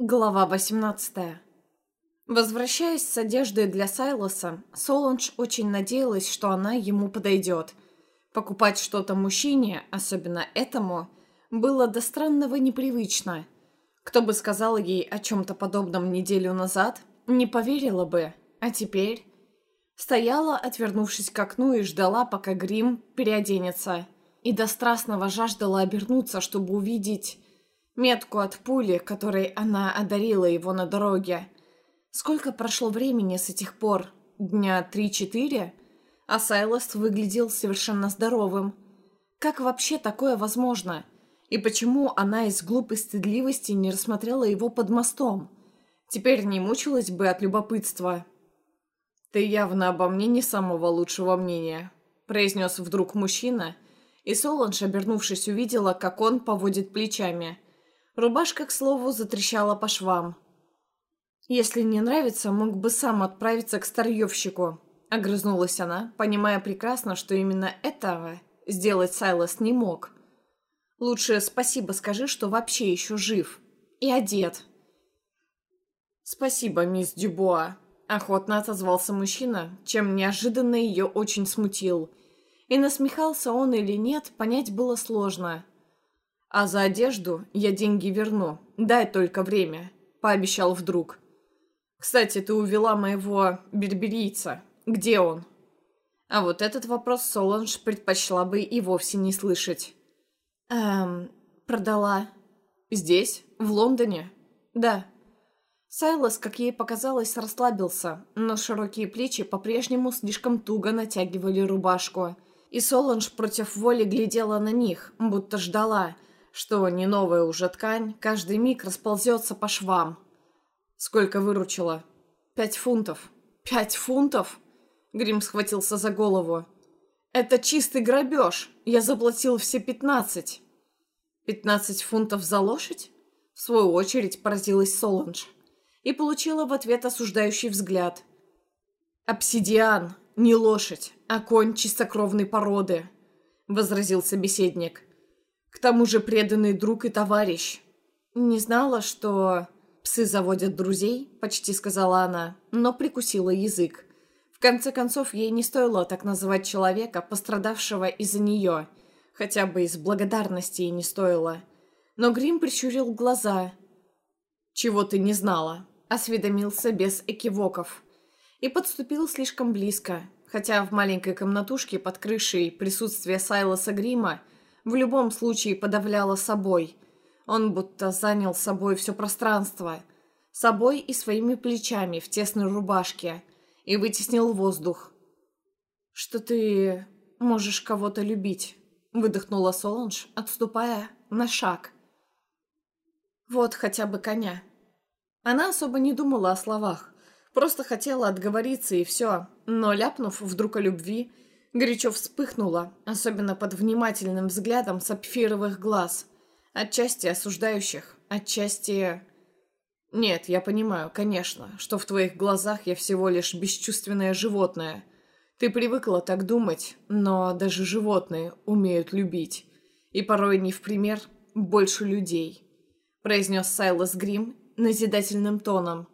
Глава 18 Возвращаясь с одеждой для Сайлоса, Соланж очень надеялась, что она ему подойдет. Покупать что-то мужчине, особенно этому, было до странного непривычно. Кто бы сказал ей о чем-то подобном неделю назад, не поверила бы. А теперь... Стояла, отвернувшись к окну, и ждала, пока грим переоденется. И до страстного жаждала обернуться, чтобы увидеть метку от пули, которой она одарила его на дороге. Сколько прошло времени с этих пор? Дня три-четыре? А Сайлос выглядел совершенно здоровым. Как вообще такое возможно? И почему она из глупой стыдливости не рассмотрела его под мостом? Теперь не мучилась бы от любопытства. «Ты явно обо мне не самого лучшего мнения», — произнес вдруг мужчина, и Соланж, обернувшись, увидела, как он поводит плечами — Рубашка, к слову, затрещала по швам. «Если не нравится, мог бы сам отправиться к старьевщику», — огрызнулась она, понимая прекрасно, что именно этого сделать Сайлос не мог. «Лучше спасибо скажи, что вообще еще жив. И одет». «Спасибо, мисс Дюбуа», — охотно отозвался мужчина, чем неожиданно ее очень смутил. И насмехался он или нет, понять было сложно — «А за одежду я деньги верну. Дай только время», — пообещал вдруг. «Кстати, ты увела моего берберийца. Где он?» А вот этот вопрос Соланж предпочла бы и вовсе не слышать. «Эм, продала». «Здесь? В Лондоне?» «Да». Сайлос, как ей показалось, расслабился, но широкие плечи по-прежнему слишком туго натягивали рубашку. И Соланж против воли глядела на них, будто ждала — что не новая уже ткань, каждый миг расползется по швам. Сколько выручила? Пять фунтов. Пять фунтов? Грим схватился за голову. Это чистый грабеж. Я заплатил все пятнадцать. Пятнадцать фунтов за лошадь? В свою очередь поразилась Соланж. И получила в ответ осуждающий взгляд. «Обсидиан, не лошадь, а конь чистокровной породы», — возразил собеседник. К тому же преданный друг и товарищ. Не знала, что псы заводят друзей, почти сказала она, но прикусила язык. В конце концов, ей не стоило так называть человека, пострадавшего из-за нее. Хотя бы из благодарности ей не стоило. Но Грим прищурил глаза. «Чего ты не знала?» – осведомился без экивоков. И подступил слишком близко, хотя в маленькой комнатушке под крышей присутствие Сайлоса Грима – в любом случае подавляла собой. Он будто занял собой все пространство. Собой и своими плечами в тесной рубашке. И вытеснил воздух. «Что ты можешь кого-то любить», — выдохнула Соланж, отступая на шаг. «Вот хотя бы коня». Она особо не думала о словах. Просто хотела отговориться и все. Но ляпнув вдруг о любви, Горячо вспыхнула, особенно под внимательным взглядом сапфировых глаз. Отчасти осуждающих, отчасти... Нет, я понимаю, конечно, что в твоих глазах я всего лишь бесчувственное животное. Ты привыкла так думать, но даже животные умеют любить. И порой не в пример больше людей. Произнес Сайлос Грим назидательным тоном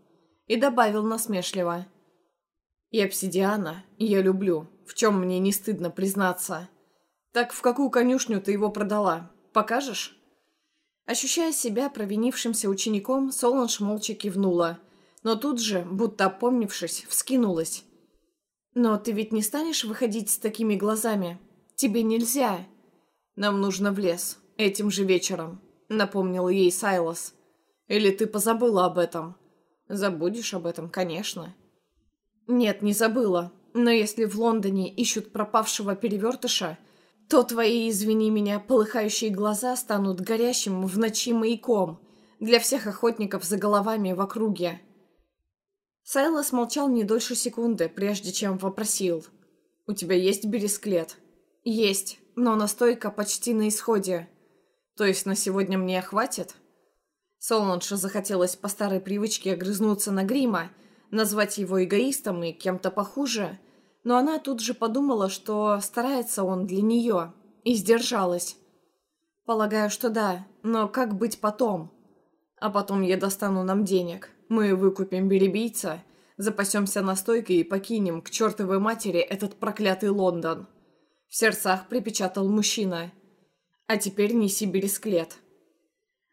и добавил насмешливо. И обсидиана я люблю в чем мне не стыдно признаться. Так в какую конюшню ты его продала? Покажешь?» Ощущая себя провинившимся учеником, Соланж молча кивнула, но тут же, будто опомнившись, вскинулась. «Но ты ведь не станешь выходить с такими глазами? Тебе нельзя!» «Нам нужно в лес. Этим же вечером», — напомнил ей Сайлос. «Или ты позабыла об этом?» «Забудешь об этом, конечно». «Нет, не забыла. Но если в Лондоне ищут пропавшего перевертыша, то твои, извини меня, полыхающие глаза станут горящим в ночи маяком для всех охотников за головами в округе. Сайлос молчал не дольше секунды, прежде чем вопросил. «У тебя есть бересклет?» «Есть, но настойка почти на исходе. То есть на сегодня мне хватит?» Солонша захотелось по старой привычке огрызнуться на грима, назвать его эгоистом и кем-то похуже, но она тут же подумала, что старается он для нее, и сдержалась. Полагаю, что да, но как быть потом? А потом я достану нам денег. Мы выкупим беребийца, запасемся настойкой и покинем к чертовой матери этот проклятый Лондон. В сердцах припечатал мужчина. А теперь неси бересклет.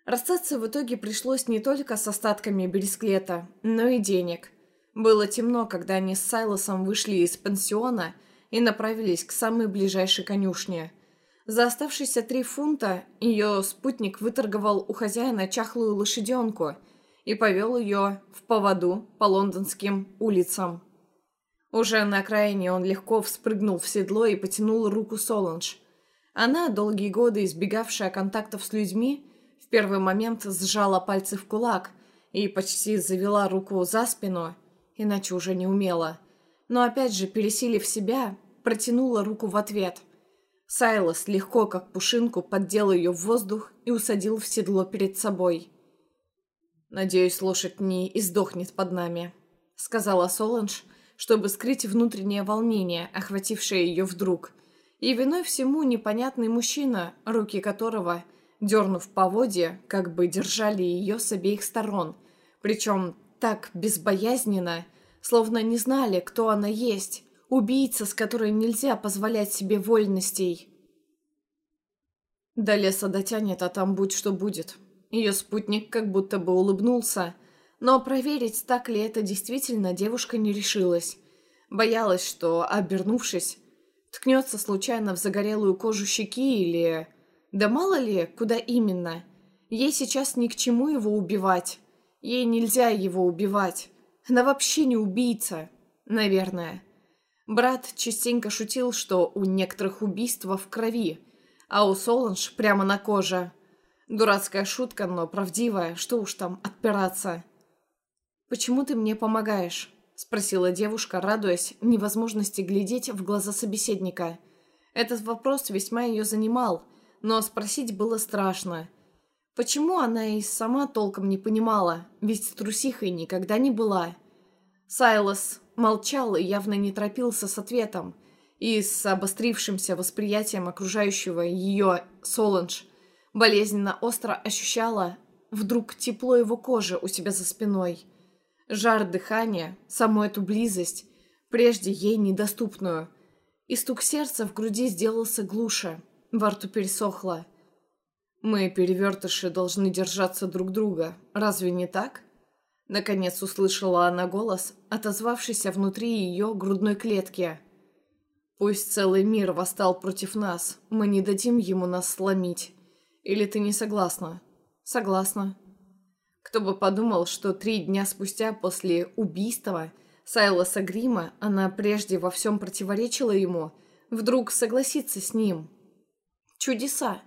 Расстаться в итоге пришлось не только с остатками бересклета, но и денег. Было темно, когда они с Сайлосом вышли из пансиона и направились к самой ближайшей конюшне. За оставшиеся три фунта ее спутник выторговал у хозяина чахлую лошаденку и повел ее в поводу по лондонским улицам. Уже на окраине он легко вспрыгнул в седло и потянул руку Соланж. Она, долгие годы избегавшая контактов с людьми, в первый момент сжала пальцы в кулак и почти завела руку за спину, иначе уже не умела. Но опять же, пересилив себя, протянула руку в ответ. Сайлос легко, как пушинку, поддел ее в воздух и усадил в седло перед собой. «Надеюсь, лошадь не издохнет под нами», — сказала Соланж, чтобы скрыть внутреннее волнение, охватившее ее вдруг. И виной всему непонятный мужчина, руки которого, дернув поводья, как бы держали ее с обеих сторон, причем так безбоязненно, словно не знали, кто она есть, убийца, с которой нельзя позволять себе вольностей. До леса дотянет, а там будь что будет. Ее спутник как будто бы улыбнулся, но проверить, так ли это действительно, девушка не решилась. Боялась, что, обернувшись, ткнется случайно в загорелую кожу щеки или... Да мало ли, куда именно. Ей сейчас ни к чему его убивать. Ей нельзя его убивать. Она вообще не убийца. Наверное. Брат частенько шутил, что у некоторых убийства в крови, а у Соланж прямо на коже. Дурацкая шутка, но правдивая, что уж там отпираться. «Почему ты мне помогаешь?» — спросила девушка, радуясь невозможности глядеть в глаза собеседника. Этот вопрос весьма ее занимал, но спросить было страшно. Почему она и сама толком не понимала, ведь трусихой никогда не была. Сайлос молчал и явно не торопился с ответом, и с обострившимся восприятием окружающего ее Соланж болезненно остро ощущала вдруг тепло его кожи у себя за спиной — жар дыхания, саму эту близость, прежде ей недоступную. И стук сердца в груди сделался глуше, во рту пересохло. «Мы, перевертыши, должны держаться друг друга, разве не так?» Наконец услышала она голос, отозвавшийся внутри ее грудной клетки. «Пусть целый мир восстал против нас, мы не дадим ему нас сломить. Или ты не согласна?» «Согласна», кто бы подумал, что три дня спустя после убийства Сайлоса Грима она прежде во всем противоречила ему, вдруг согласится с ним. Чудеса.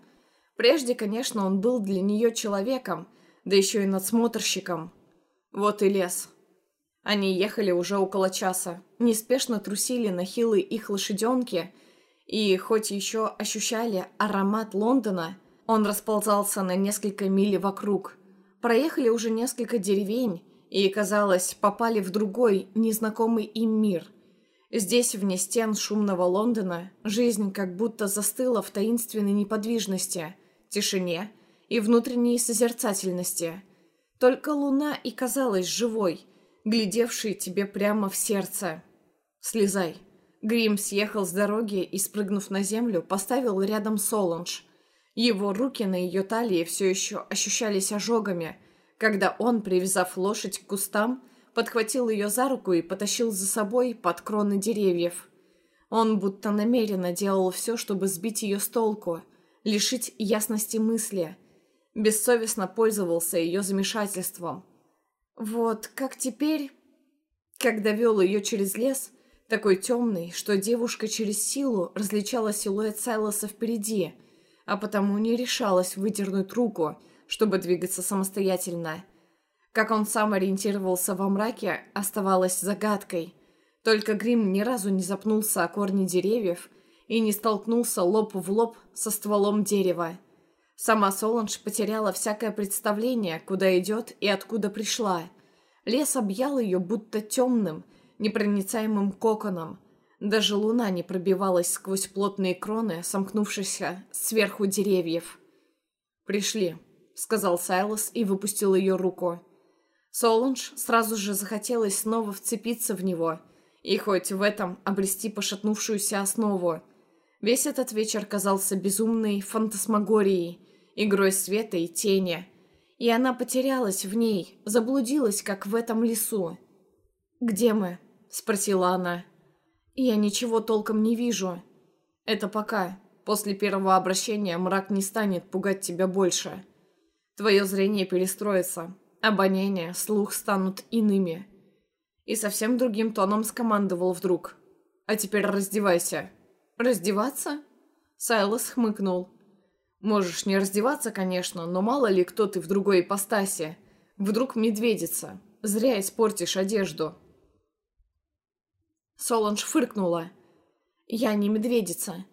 Прежде, конечно, он был для нее человеком, да еще и надсмотрщиком. Вот и лес. Они ехали уже около часа, неспешно трусили на хилые их лошаденки, и хоть еще ощущали аромат Лондона, он расползался на несколько миль вокруг – Проехали уже несколько деревень и, казалось, попали в другой, незнакомый им мир. Здесь, вне стен шумного Лондона, жизнь как будто застыла в таинственной неподвижности, тишине и внутренней созерцательности. Только луна и казалась живой, глядевшей тебе прямо в сердце. «Слезай». Грим съехал с дороги и, спрыгнув на землю, поставил рядом Соланж – его руки на ее талии все еще ощущались ожогами, когда он, привязав лошадь к кустам, подхватил ее за руку и потащил за собой под кроны деревьев. Он будто намеренно делал все, чтобы сбить ее с толку, лишить ясности мысли. Бессовестно пользовался ее замешательством. Вот как теперь, когда вел ее через лес, такой темный, что девушка через силу различала силуэт Сайлоса впереди – а потому не решалась выдернуть руку, чтобы двигаться самостоятельно. Как он сам ориентировался во мраке, оставалось загадкой. Только Грим ни разу не запнулся о корни деревьев и не столкнулся лоб в лоб со стволом дерева. Сама Соланж потеряла всякое представление, куда идет и откуда пришла. Лес объял ее будто темным, непроницаемым коконом, даже луна не пробивалась сквозь плотные кроны, сомкнувшиеся сверху деревьев. «Пришли», — сказал Сайлос и выпустил ее руку. Солунж сразу же захотелось снова вцепиться в него и хоть в этом обрести пошатнувшуюся основу. Весь этот вечер казался безумной фантасмагорией, игрой света и тени. И она потерялась в ней, заблудилась, как в этом лесу. «Где мы?» — спросила она. «Я ничего толком не вижу». «Это пока. После первого обращения мрак не станет пугать тебя больше. Твое зрение перестроится, обоняние, слух станут иными». И совсем другим тоном скомандовал вдруг. «А теперь раздевайся». «Раздеваться?» Сайлос хмыкнул. «Можешь не раздеваться, конечно, но мало ли кто ты в другой ипостаси. Вдруг медведица. Зря испортишь одежду». Соланж фыркнула. «Я не медведица».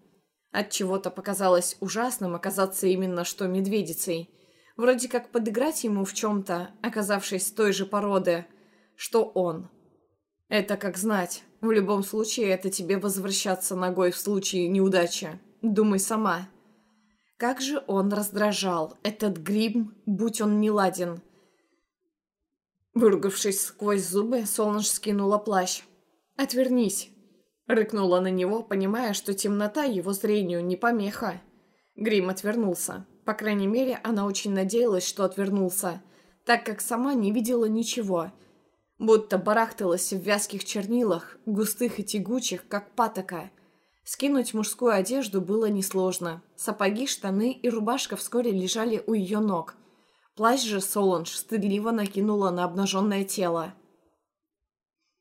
От чего то показалось ужасным оказаться именно что медведицей. Вроде как подыграть ему в чем-то, оказавшись той же породы, что он. Это как знать. В любом случае, это тебе возвращаться ногой в случае неудачи. Думай сама. Как же он раздражал, этот грим, будь он неладен. Выругавшись сквозь зубы, Солнж скинула плащ. «Отвернись!» Рыкнула на него, понимая, что темнота его зрению не помеха. Грим отвернулся. По крайней мере, она очень надеялась, что отвернулся, так как сама не видела ничего. Будто барахталась в вязких чернилах, густых и тягучих, как патока. Скинуть мужскую одежду было несложно. Сапоги, штаны и рубашка вскоре лежали у ее ног. Плащ же Соланж стыдливо накинула на обнаженное тело.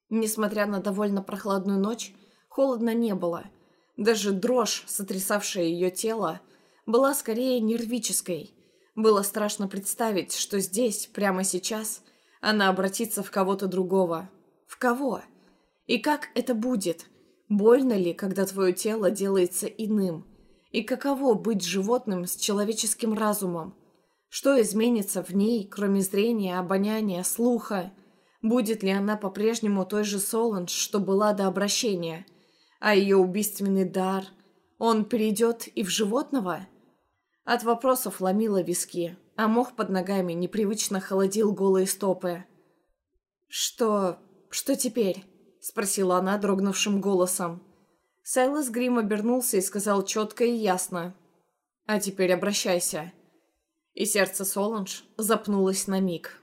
Несмотря на довольно прохладную ночь, холодно не было. Даже дрожь, сотрясавшая ее тело, была скорее нервической. Было страшно представить, что здесь, прямо сейчас, она обратится в кого-то другого. В кого? И как это будет? Больно ли, когда твое тело делается иным? И каково быть животным с человеческим разумом? Что изменится в ней, кроме зрения, обоняния, слуха? Будет ли она по-прежнему той же Соланж, что была до обращения? А ее убийственный дар? Он перейдет и в животного? От вопросов ломило виски, а мох под ногами непривычно холодил голые стопы. «Что... что теперь?» — спросила она дрогнувшим голосом. Сайлас Грим обернулся и сказал четко и ясно. «А теперь обращайся». И сердце Соланж запнулось на миг.